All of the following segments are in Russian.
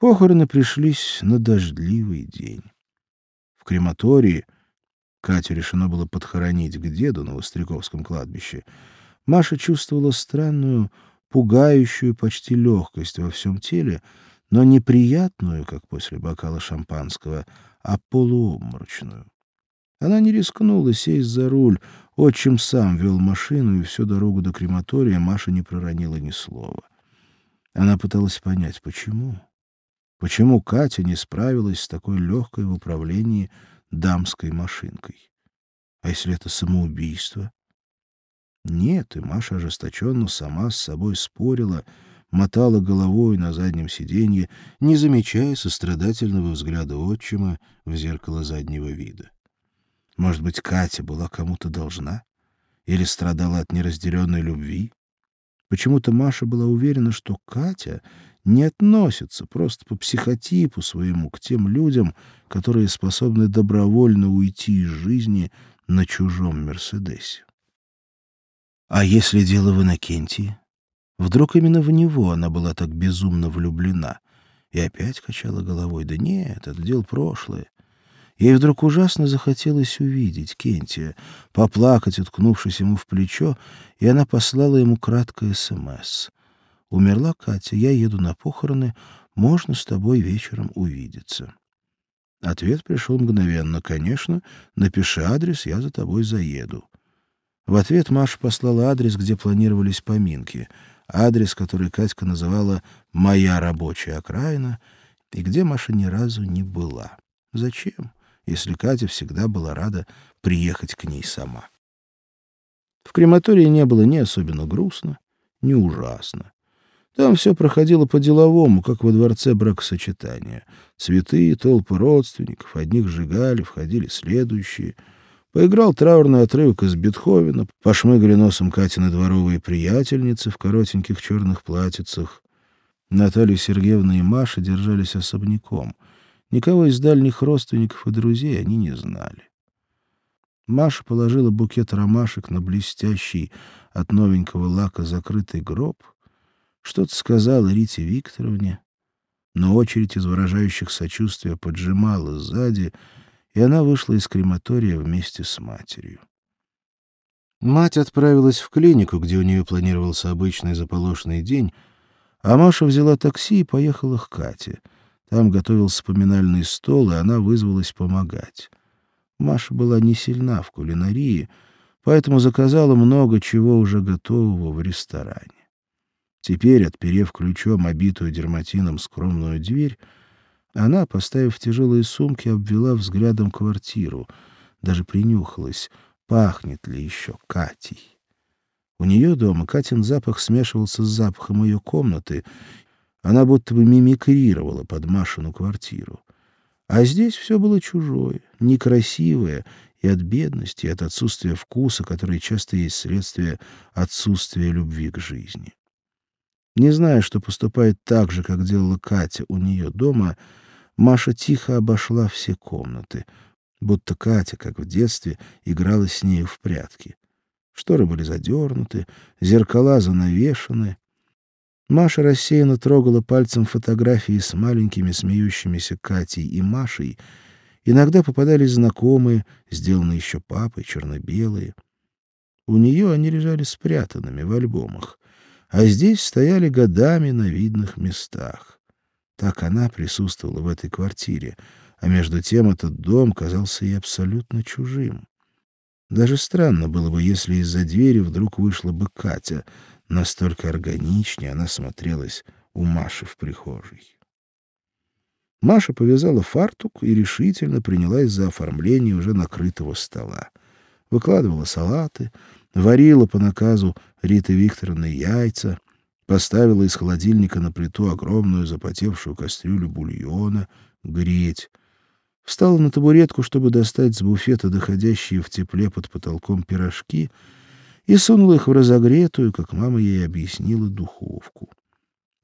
Похороны пришлись на дождливый день. В крематории Катю решено было подхоронить к деду на Востряковском кладбище. Маша чувствовала странную, пугающую почти легкость во всем теле, но неприятную, как после бокала шампанского, а полуобморочную. Она не рискнула сесть за руль, отчим сам вел машину, и всю дорогу до крематория Маша не проронила ни слова. Она пыталась понять, почему. Почему Катя не справилась с такой легкой в управлении дамской машинкой? А если это самоубийство? Нет, и Маша ожесточенно сама с собой спорила, мотала головой на заднем сиденье, не замечая сострадательного взгляда отчима в зеркало заднего вида. Может быть, Катя была кому-то должна? Или страдала от неразделенной любви? Почему-то Маша была уверена, что Катя не относится просто по психотипу своему к тем людям, которые способны добровольно уйти из жизни на чужом Мерседесе. А если дело в Иннокентии? Вдруг именно в него она была так безумно влюблена? И опять качала головой. Да нет, это дело прошлое. Ей вдруг ужасно захотелось увидеть Кентия, поплакать, уткнувшись ему в плечо, и она послала ему краткое СМС. Умерла Катя, я еду на похороны, можно с тобой вечером увидеться. Ответ пришел мгновенно. Конечно, напиши адрес, я за тобой заеду. В ответ Маша послала адрес, где планировались поминки. Адрес, который Катька называла «Моя рабочая окраина», и где Маша ни разу не была. Зачем, если Катя всегда была рада приехать к ней сама? В крематории не было ни особенно грустно, ни ужасно. Там все проходило по-деловому, как во дворце бракосочетания. Цветы, толпы родственников, одних сжигали, входили следующие. Поиграл траурный отрывок из Бетховена, пошмыгали носом Катины дворовые приятельницы в коротеньких черных платьицах. Наталья Сергеевна и Маша держались особняком. Никого из дальних родственников и друзей они не знали. Маша положила букет ромашек на блестящий от новенького лака закрытый гроб — что-то сказала Рите Викторовне, но очередь из выражающих сочувствия поджимала сзади, и она вышла из крематория вместе с матерью. Мать отправилась в клинику, где у нее планировался обычный заполошный день, а Маша взяла такси и поехала к Кате. Там готовился поминальный стол, и она вызвалась помогать. Маша была не сильна в кулинарии, поэтому заказала много чего уже готового в ресторане. Теперь, отперев ключом обитую дерматином скромную дверь, она, поставив тяжелые сумки, обвела взглядом квартиру, даже принюхалась, пахнет ли еще Катей. У нее дома Катин запах смешивался с запахом ее комнаты, она будто бы мимикрировала под Машину квартиру. А здесь все было чужое, некрасивое, и от бедности, и от отсутствия вкуса, который часто есть следствие отсутствия любви к жизни. Не зная, что поступает так же, как делала Катя у нее дома, Маша тихо обошла все комнаты, будто Катя, как в детстве, играла с нею в прятки. Шторы были задернуты, зеркала занавешены. Маша рассеянно трогала пальцем фотографии с маленькими смеющимися Катей и Машей. Иногда попадались знакомые, сделанные еще папой, черно-белые. У нее они лежали спрятанными в альбомах а здесь стояли годами на видных местах. Так она присутствовала в этой квартире, а между тем этот дом казался ей абсолютно чужим. Даже странно было бы, если из-за двери вдруг вышла бы Катя. Настолько органичнее она смотрелась у Маши в прихожей. Маша повязала фартук и решительно принялась за оформление уже накрытого стола. Выкладывала салаты, варила по наказу Риты Викторовны яйца, поставила из холодильника на плиту огромную запотевшую кастрюлю бульона, греть. Встала на табуретку, чтобы достать с буфета доходящие в тепле под потолком пирожки, и сунула их в разогретую, как мама ей объяснила, духовку.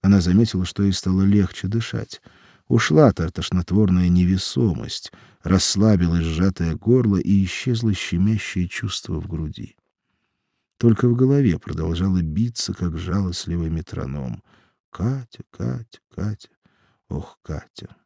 Она заметила, что ей стало легче дышать. Ушла та тошнотворная невесомость, расслабилось сжатое горло и исчезло щемящее чувство в груди. Только в голове продолжало биться, как жалостливый метроном. Катя, Катя, Катя. Ох, Катя,